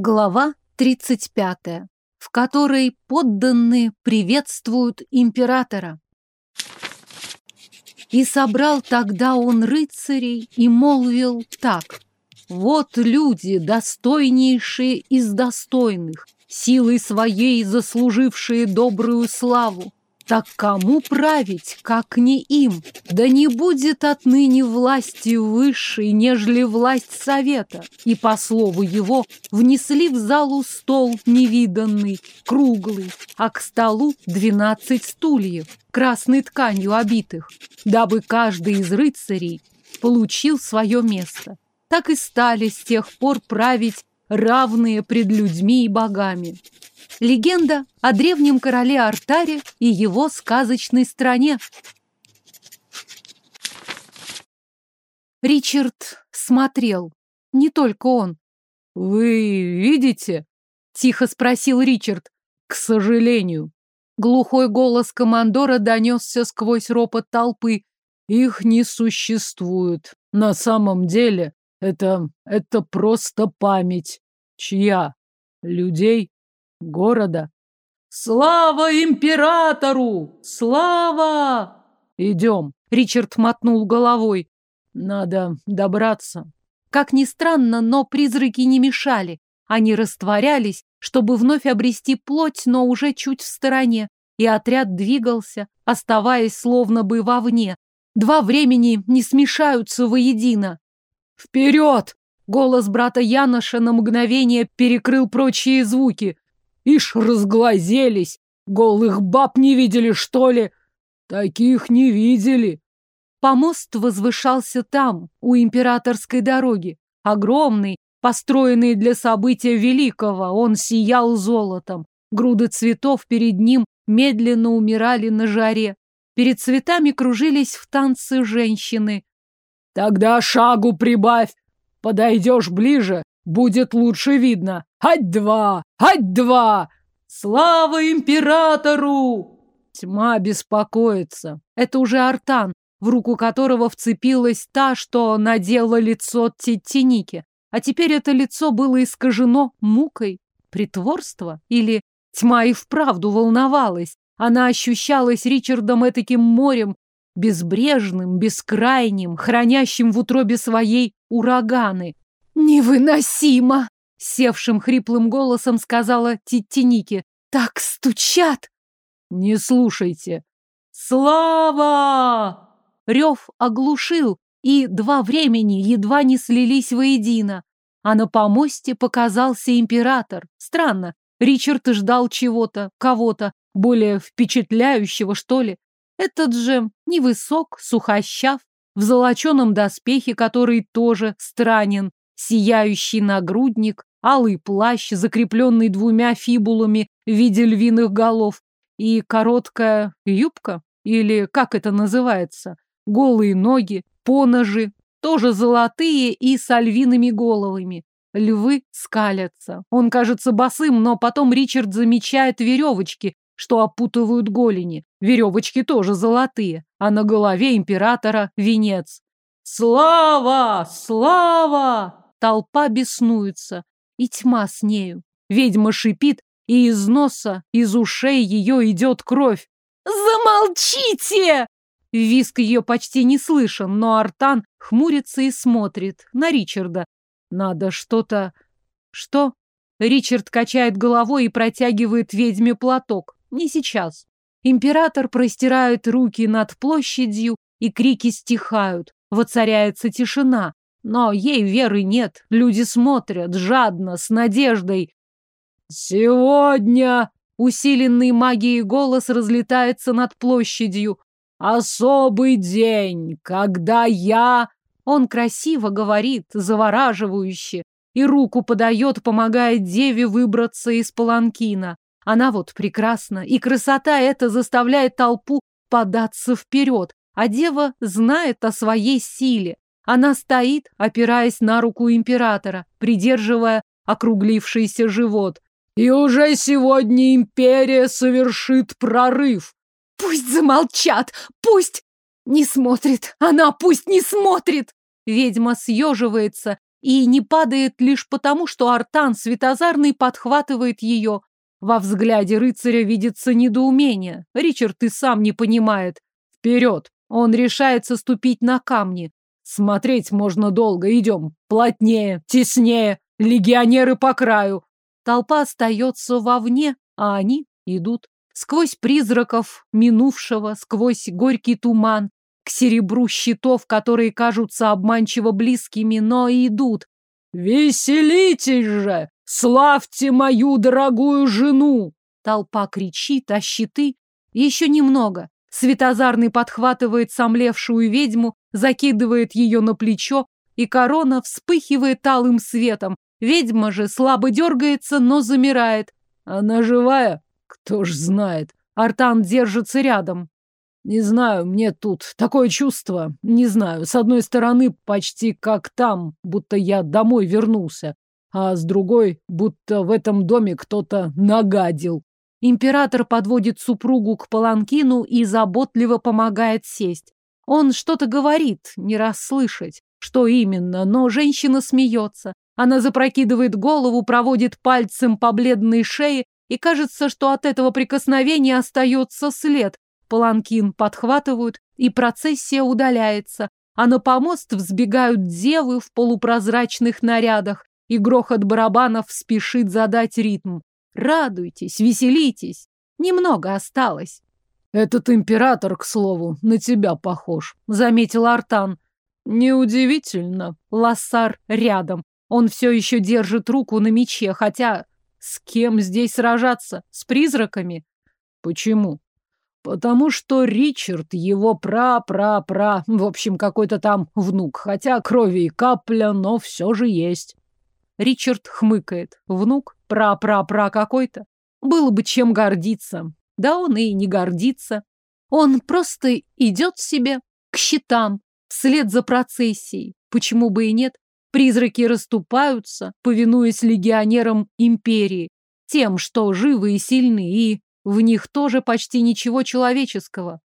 Глава 35, в которой подданные приветствуют императора. И собрал тогда он рыцарей и молвил так. Вот люди, достойнейшие из достойных, силой своей заслужившие добрую славу. Так кому править, как не им? Да не будет отныне власти высшей, нежели власть совета. И по слову его внесли в залу стол невиданный, круглый, а к столу двенадцать стульев, красной тканью обитых, дабы каждый из рыцарей получил свое место. Так и стали с тех пор править равные пред людьми и богами. Легенда о древнем короле Артаре и его сказочной стране. Ричард смотрел. Не только он. «Вы видите?» — тихо спросил Ричард. «К сожалению». Глухой голос командора донесся сквозь ропот толпы. «Их не существует. На самом деле это... это просто память. Чья? Людей? Города? Слава императору! Слава! Идем. Ричард мотнул головой. Надо добраться. Как ни странно, но призраки не мешали. Они растворялись, чтобы вновь обрести плоть, но уже чуть в стороне. И отряд двигался, оставаясь словно бы вовне. Два времени не смешаются воедино. «Вперед!» Голос брата Яноша на мгновение перекрыл прочие звуки. «Ишь, разглазелись! Голых баб не видели, что ли?» «Таких не видели!» Помост возвышался там, у императорской дороги. Огромный, построенный для события великого, он сиял золотом. Груды цветов перед ним медленно умирали на жаре. Перед цветами кружились в танце женщины. Тогда шагу прибавь. Подойдешь ближе, будет лучше видно. Ать-два! Ать-два! Слава императору! Тьма беспокоится. Это уже Артан, в руку которого вцепилась та, что надела лицо Теттиники. А теперь это лицо было искажено мукой. Притворство? Или тьма и вправду волновалась? Она ощущалась Ричардом этаким морем, безбрежным, бескрайним, хранящим в утробе своей ураганы. «Невыносимо!» — севшим хриплым голосом сказала Титтиники. «Так стучат!» «Не слушайте!» «Слава!» Рев оглушил, и два времени едва не слились воедино. А на помосте показался император. Странно, Ричард ждал чего-то, кого-то, более впечатляющего, что ли. Этот же невысок, сухощав, в золоченом доспехе, который тоже странен, сияющий нагрудник, алый плащ, закрепленный двумя фибулами в виде львиных голов, и короткая юбка, или как это называется, голые ноги, поножи, тоже золотые и с львиными головами. Львы скалятся. Он кажется босым, но потом Ричард замечает веревочки, что опутывают голени. Веревочки тоже золотые, а на голове императора венец. «Слава! Слава!» Толпа беснуется, и тьма с нею. Ведьма шипит, и из носа, из ушей ее идет кровь. «Замолчите!» Виск ее почти не слышен, но Артан хмурится и смотрит на Ричарда. Надо что-то... Что? Ричард качает головой и протягивает ведьме платок. Не сейчас. Император простирает руки над площадью, и крики стихают. Воцаряется тишина. Но ей веры нет. Люди смотрят жадно, с надеждой. «Сегодня...» Усиленный магией голос разлетается над площадью. «Особый день, когда я...» Он красиво говорит, завораживающе, и руку подает, помогая деве выбраться из паланкина. Она вот прекрасна, и красота эта заставляет толпу податься вперед, а дева знает о своей силе. Она стоит, опираясь на руку императора, придерживая округлившийся живот. И уже сегодня империя совершит прорыв. Пусть замолчат, пусть не смотрит, она пусть не смотрит. Ведьма съеживается и не падает лишь потому, что Артан Светозарный подхватывает ее. Во взгляде рыцаря видится недоумение. Ричард и сам не понимает. Вперед! Он решается ступить на камни. Смотреть можно долго. Идем. Плотнее, теснее. Легионеры по краю. Толпа остается вовне, а они идут. Сквозь призраков минувшего, сквозь горький туман, к серебру щитов, которые кажутся обманчиво близкими, но идут. «Веселитесь же! Славьте мою дорогую жену!» Толпа кричит, а щиты еще немного. Светозарный подхватывает сомлевшую ведьму, закидывает ее на плечо, и корона вспыхивает алым светом. Ведьма же слабо дергается, но замирает. Она живая? Кто ж знает. Артан держится рядом. Не знаю, мне тут такое чувство. Не знаю, с одной стороны, почти как там, будто я домой вернулся, а с другой, будто в этом доме кто-то нагадил. Император подводит супругу к паланкину и заботливо помогает сесть. Он что-то говорит, не расслышать, что именно, но женщина смеется. Она запрокидывает голову, проводит пальцем по бледной шее, и кажется, что от этого прикосновения остается след. Паланкин подхватывают, и процессия удаляется, а на помост взбегают девы в полупрозрачных нарядах, и грохот барабанов спешит задать ритм. Радуйтесь, веселитесь. Немного осталось. Этот император, к слову, на тебя похож, заметил Артан. Неудивительно. Лассар рядом. Он все еще держит руку на мече, хотя с кем здесь сражаться? С призраками? Почему? Потому что Ричард его пра-пра-пра, в общем, какой-то там внук, хотя крови и капля, но все же есть. Ричард хмыкает. Внук? Пра-пра-пра какой-то? Было бы чем гордиться. Да он и не гордится. Он просто идет себе к щитам, вслед за процессией. Почему бы и нет? Призраки расступаются, повинуясь легионерам империи, тем, что живы и сильны, и в них тоже почти ничего человеческого.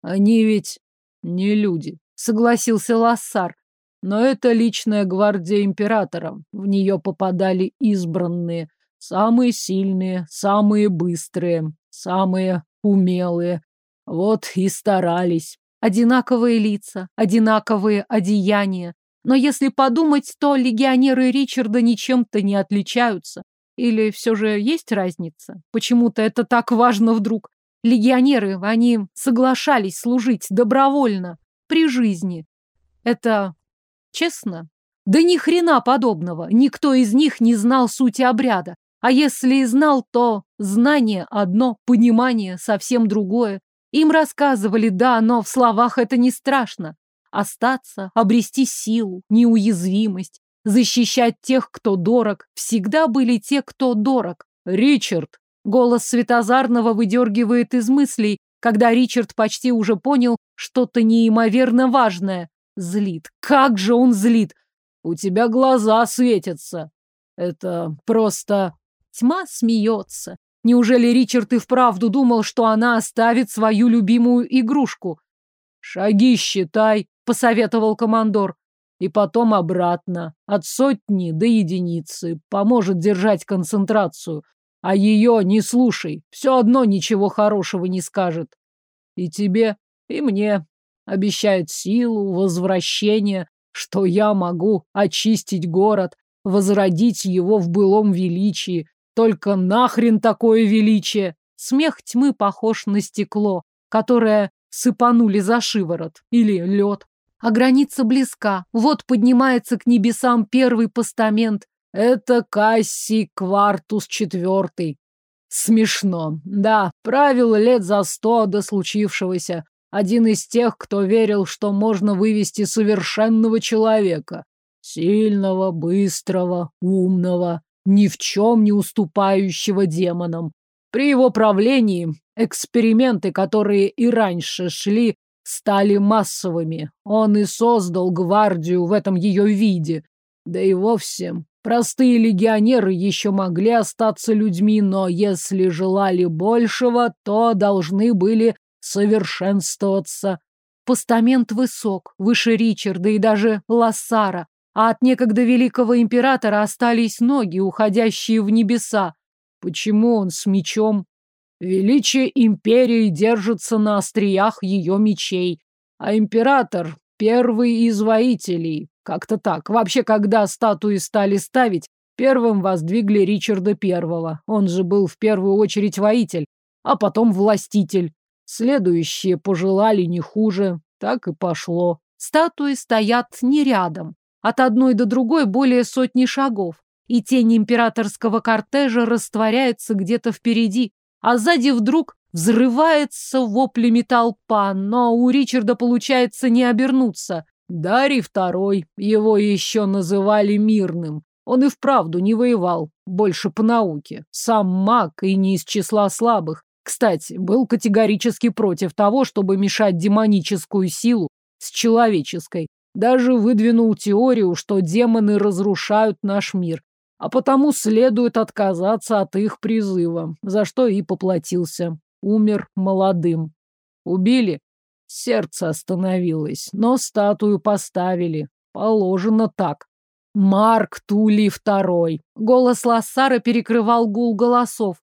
Они ведь не люди, согласился Лассар. Но это личная гвардия императора. В нее попадали избранные, самые сильные, самые быстрые, самые умелые. Вот и старались. Одинаковые лица, одинаковые одеяния. Но если подумать, то легионеры Ричарда ничем-то не отличаются. Или все же есть разница? Почему-то это так важно вдруг. Легионеры, они соглашались служить добровольно, при жизни. Это Честно? Да ни хрена подобного. Никто из них не знал сути обряда. А если и знал, то знание одно, понимание совсем другое. Им рассказывали, да, но в словах это не страшно. Остаться, обрести силу, неуязвимость, защищать тех, кто дорог. Всегда были те, кто дорог. Ричард. Голос Светозарного выдергивает из мыслей, когда Ричард почти уже понял что-то неимоверно важное. Злит. Как же он злит! У тебя глаза светятся. Это просто... Тьма смеется. Неужели Ричард и вправду думал, что она оставит свою любимую игрушку? «Шаги считай», — посоветовал командор. «И потом обратно. От сотни до единицы. Поможет держать концентрацию. А ее не слушай. Все одно ничего хорошего не скажет. И тебе, и мне. Обещает силу, возвращение, что я могу очистить город, возродить его в былом величии. Только нахрен такое величие! Смех тьмы похож на стекло, которое сыпанули за шиворот, или лед. А граница близка. Вот поднимается к небесам первый постамент. Это Кассий Квартус четвертый. Смешно. Да, правил лет за сто до случившегося. Один из тех, кто верил, что можно вывести совершенного человека. Сильного, быстрого, умного, ни в чем не уступающего демонам. При его правлении эксперименты, которые и раньше шли, стали массовыми. Он и создал гвардию в этом ее виде. Да и вовсе простые легионеры еще могли остаться людьми, но если желали большего, то должны были совершенствоваться. Постамент высок, выше Ричарда и даже Лассара. а от некогда великого императора остались ноги, уходящие в небеса. Почему он с мечом? Величие империи держится на остриях ее мечей, а император — первый из воителей. Как-то так. Вообще, когда статуи стали ставить, первым воздвигли Ричарда Первого. Он же был в первую очередь воитель, а потом властитель. Следующие пожелали не хуже. Так и пошло. Статуи стоят не рядом. От одной до другой более сотни шагов. И тень императорского кортежа растворяется где-то впереди. А сзади вдруг взрывается воплями толпа, но у Ричарда получается не обернуться. Дарий второй, его еще называли мирным. Он и вправду не воевал, больше по науке. Сам маг и не из числа слабых. Кстати, был категорически против того, чтобы мешать демоническую силу с человеческой. Даже выдвинул теорию, что демоны разрушают наш мир, а потому следует отказаться от их призыва, за что и поплатился. Умер молодым. Убили? Сердце остановилось, но статую поставили. Положено так. Марк Тули второй. Голос Лассара перекрывал гул голосов.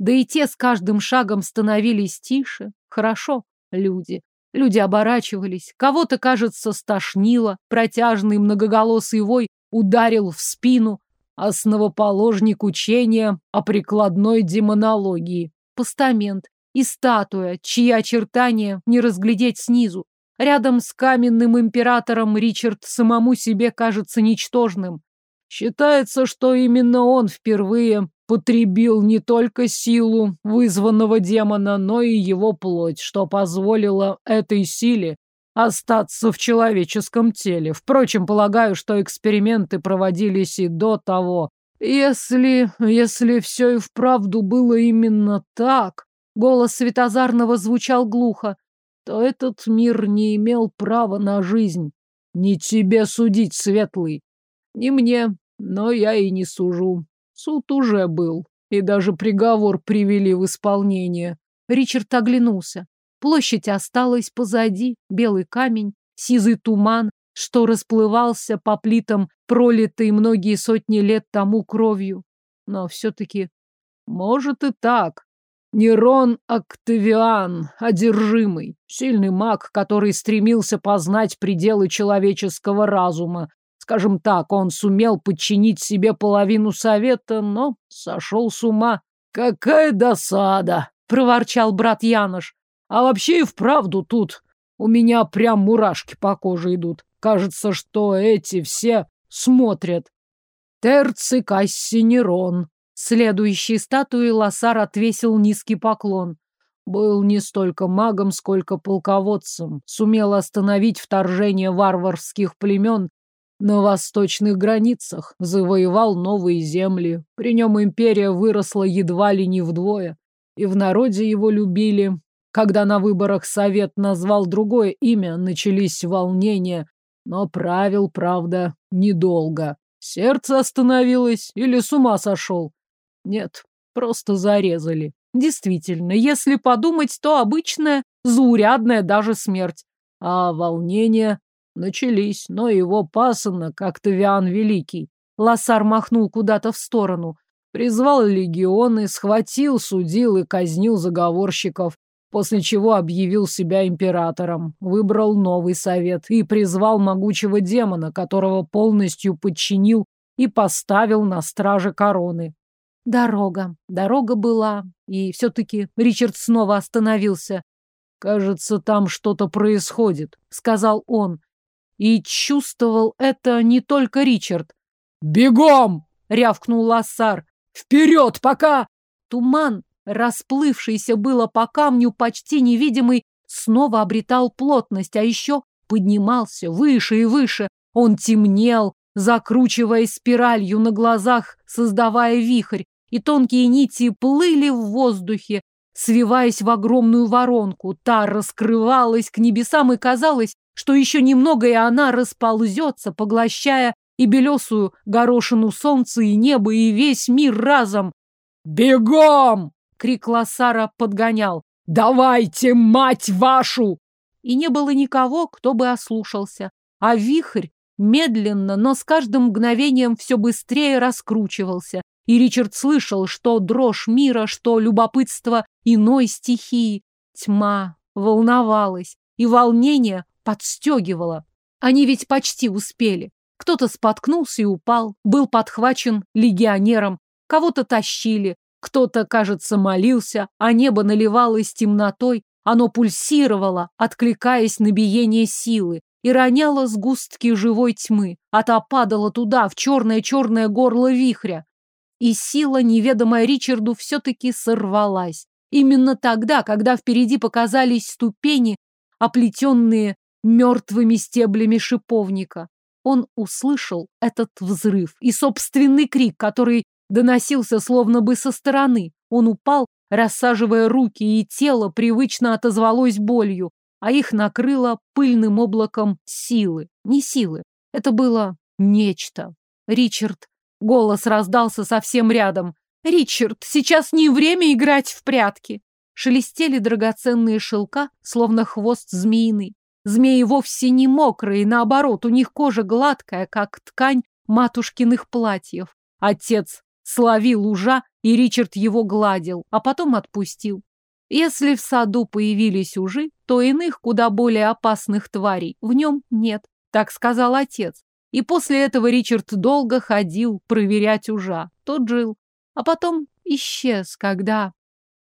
Да и те с каждым шагом становились тише. Хорошо, люди. Люди оборачивались. Кого-то, кажется, стошнило. Протяжный многоголосый вой ударил в спину. Основоположник учения о прикладной демонологии. Постамент и статуя, чьи очертания не разглядеть снизу. Рядом с каменным императором Ричард самому себе кажется ничтожным. Считается, что именно он впервые потребил не только силу вызванного демона, но и его плоть, что позволило этой силе остаться в человеческом теле. Впрочем, полагаю, что эксперименты проводились и до того. Если... если все и вправду было именно так... Голос Светозарного звучал глухо. То этот мир не имел права на жизнь. Не тебе судить, Светлый. Не мне, но я и не сужу. Суд уже был, и даже приговор привели в исполнение. Ричард оглянулся. Площадь осталась позади, белый камень, сизый туман, что расплывался по плитам, пролитой многие сотни лет тому кровью. Но все-таки, может и так. Нерон Октавиан, одержимый, сильный маг, который стремился познать пределы человеческого разума, Скажем так, он сумел подчинить себе половину совета, но сошел с ума. «Какая досада!» — проворчал брат Янош. «А вообще и вправду тут у меня прям мурашки по коже идут. Кажется, что эти все смотрят. Терци Кассинерон». Следующей статуи Лосар отвесил низкий поклон. Был не столько магом, сколько полководцем. Сумел остановить вторжение варварских племен на восточных границах, завоевал новые земли. При нем империя выросла едва ли не вдвое. И в народе его любили. Когда на выборах совет назвал другое имя, начались волнения. Но правил, правда, недолго. Сердце остановилось или с ума сошел? Нет, просто зарезали. Действительно, если подумать, то обычная, заурядная даже смерть. А волнение начались, но его пасынок, как Тавиан Великий, Лосар махнул куда-то в сторону, призвал легионы, схватил, судил и казнил заговорщиков, после чего объявил себя императором, выбрал новый совет и призвал могучего демона, которого полностью подчинил и поставил на страже короны. Дорога. Дорога была. И все-таки Ричард снова остановился. «Кажется, там что-то происходит», — сказал он. И чувствовал это не только Ричард. «Бегом!» — рявкнул Лассар. «Вперед, пока!» Туман, расплывшийся было по камню, почти невидимый, снова обретал плотность, а еще поднимался выше и выше. Он темнел, закручиваясь спиралью на глазах, создавая вихрь, и тонкие нити плыли в воздухе, свиваясь в огромную воронку. Та раскрывалась к небесам, и казалось, что еще немного, и она расползется, поглощая и белесую горошину солнца, и небо, и весь мир разом. «Бегом!» — крик Лассара подгонял. «Давайте, мать вашу!» И не было никого, кто бы ослушался. А вихрь медленно, но с каждым мгновением все быстрее раскручивался. И Ричард слышал, что дрожь мира, что любопытство иной стихии. Тьма волновалась, и волнение подстегивало. Они ведь почти успели. Кто-то споткнулся и упал, был подхвачен легионером, кого-то тащили, кто-то, кажется, молился, а небо наливалось темнотой, оно пульсировало, откликаясь на биение силы, и роняло сгустки живой тьмы, а та падала туда, в черное-черное горло вихря. И сила, неведомая Ричарду, все-таки сорвалась. Именно тогда, когда впереди показались ступени, оплетенные мертвыми стеблями шиповника. Он услышал этот взрыв и собственный крик, который доносился словно бы со стороны. Он упал, рассаживая руки, и тело привычно отозвалось болью, а их накрыло пыльным облаком силы. Не силы. Это было нечто. Ричард. Голос раздался совсем рядом. «Ричард, сейчас не время играть в прятки!» Шелестели драгоценные шелка, словно хвост змеиный. Змеи вовсе не мокрые, наоборот, у них кожа гладкая, как ткань матушкиных платьев. Отец словил ужа, и Ричард его гладил, а потом отпустил. Если в саду появились ужи, то иных, куда более опасных тварей в нем нет, так сказал отец. И после этого Ричард долго ходил проверять ужа. Тот жил, а потом исчез, когда...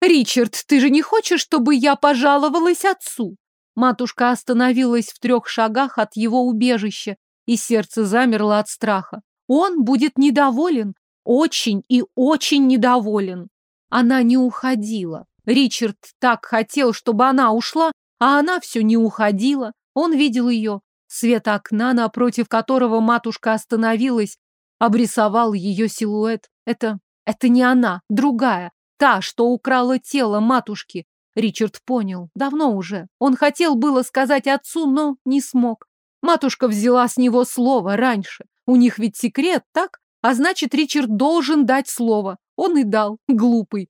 «Ричард, ты же не хочешь, чтобы я пожаловалась отцу?» Матушка остановилась в трех шагах от его убежища, и сердце замерло от страха. Он будет недоволен, очень и очень недоволен. Она не уходила. Ричард так хотел, чтобы она ушла, а она все не уходила. Он видел ее. Свет окна, напротив которого матушка остановилась, обрисовал ее силуэт. Это... это не она, другая. Та, что украла тело матушки. Ричард понял. Давно уже. Он хотел было сказать отцу, но не смог. Матушка взяла с него слово раньше. У них ведь секрет, так? А значит, Ричард должен дать слово. Он и дал, глупый.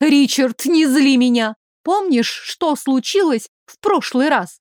Ричард, не зли меня. Помнишь, что случилось в прошлый раз?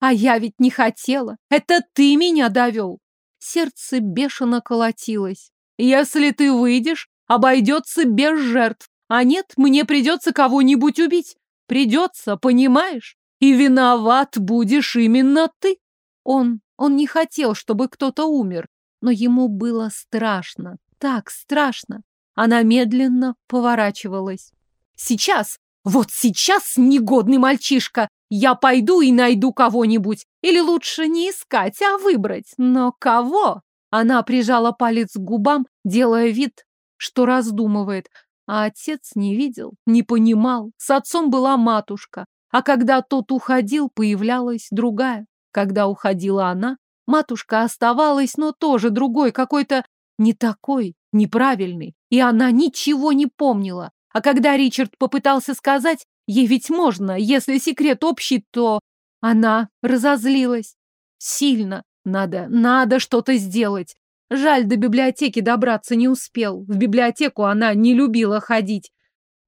А я ведь не хотела. Это ты меня довел. Сердце бешено колотилось. Если ты выйдешь, обойдется без жертв. А нет, мне придется кого-нибудь убить. Придется, понимаешь? И виноват будешь именно ты. Он, он не хотел, чтобы кто-то умер но ему было страшно, так страшно. Она медленно поворачивалась. «Сейчас! Вот сейчас, негодный мальчишка! Я пойду и найду кого-нибудь. Или лучше не искать, а выбрать. Но кого?» Она прижала палец к губам, делая вид, что раздумывает. А отец не видел, не понимал. С отцом была матушка. А когда тот уходил, появлялась другая. Когда уходила она, Матушка оставалась, но тоже другой, какой-то не такой, неправильный. И она ничего не помнила. А когда Ричард попытался сказать, ей ведь можно, если секрет общий, то она разозлилась. Сильно. Надо, надо что-то сделать. Жаль, до библиотеки добраться не успел. В библиотеку она не любила ходить.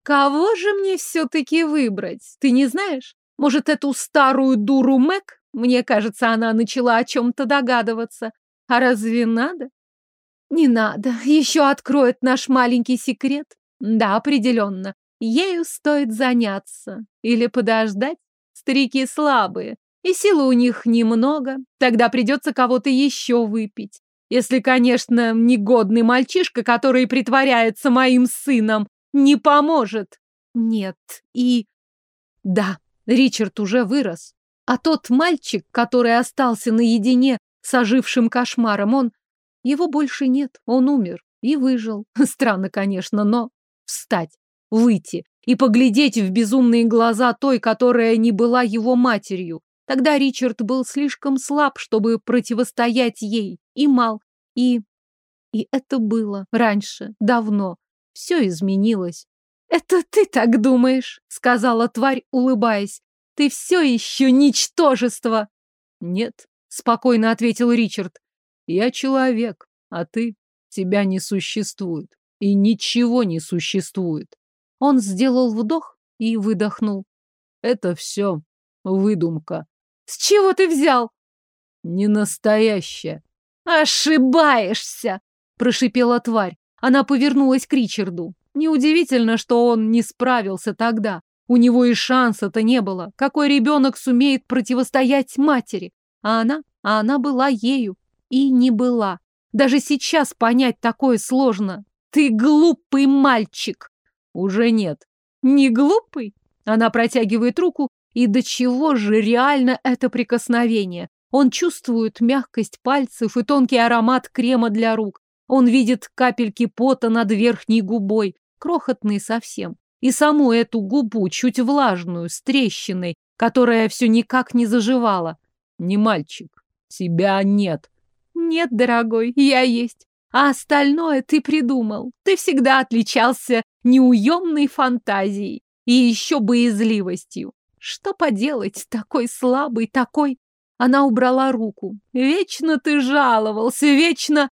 Кого же мне все-таки выбрать? Ты не знаешь? Может, эту старую дуру Мэг? Мне кажется, она начала о чем-то догадываться. А разве надо? Не надо. Еще откроет наш маленький секрет. Да, определенно. Ею стоит заняться. Или подождать. Старики слабые. И силы у них немного. Тогда придется кого-то еще выпить. Если, конечно, негодный мальчишка, который притворяется моим сыном, не поможет. Нет. И... Да, Ричард уже вырос. А тот мальчик, который остался наедине с ожившим кошмаром, он... Его больше нет, он умер и выжил. Странно, конечно, но... Встать, выйти и поглядеть в безумные глаза той, которая не была его матерью. Тогда Ричард был слишком слаб, чтобы противостоять ей, и мал, и... И это было раньше, давно. Все изменилось. «Это ты так думаешь?» — сказала тварь, улыбаясь. Ты все еще ничтожество!» «Нет», — спокойно ответил Ричард. «Я человек, а ты... Тебя не существует. И ничего не существует». Он сделал вдох и выдохнул. «Это все выдумка». «С чего ты взял?» «Не настоящая». Ошибаешься, прошипела тварь. Она повернулась к Ричарду. Неудивительно, что он не справился тогда. У него и шанса-то не было. Какой ребенок сумеет противостоять матери? А она? А она была ею. И не была. Даже сейчас понять такое сложно. Ты глупый мальчик. Уже нет. Не глупый? Она протягивает руку, и до чего же реально это прикосновение? Он чувствует мягкость пальцев и тонкий аромат крема для рук. Он видит капельки пота над верхней губой, крохотные совсем. И саму эту губу, чуть влажную, с трещиной, которая все никак не заживала. Не мальчик. Тебя нет. Нет, дорогой, я есть. А остальное ты придумал. Ты всегда отличался неуемной фантазией и еще боязливостью. Что поделать, такой слабый, такой... Она убрала руку. Вечно ты жаловался, вечно...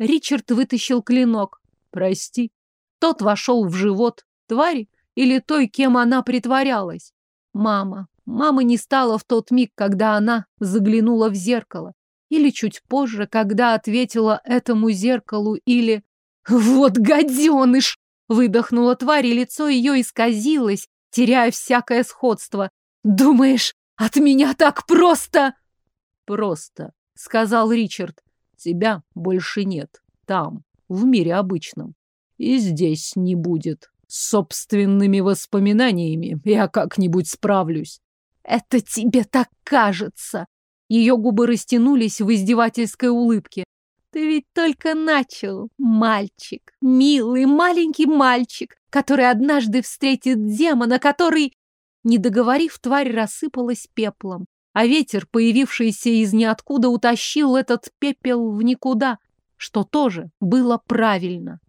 Ричард вытащил клинок. Прости. Тот вошел в живот твари или той, кем она притворялась. Мама. Мама не стала в тот миг, когда она заглянула в зеркало. Или чуть позже, когда ответила этому зеркалу, или... «Вот гаденыш!» — выдохнула тварь, и лицо ее исказилось, теряя всякое сходство. «Думаешь, от меня так просто?» «Просто», — сказал Ричард. «Тебя больше нет. Там, в мире обычном. И здесь не будет. С собственными воспоминаниями я как-нибудь справлюсь». «Это тебе так кажется!» Ее губы растянулись в издевательской улыбке. Ты ведь только начал, мальчик, милый маленький мальчик, который однажды встретит демона, который... Не договорив, тварь рассыпалась пеплом, а ветер, появившийся из ниоткуда, утащил этот пепел в никуда, что тоже было правильно.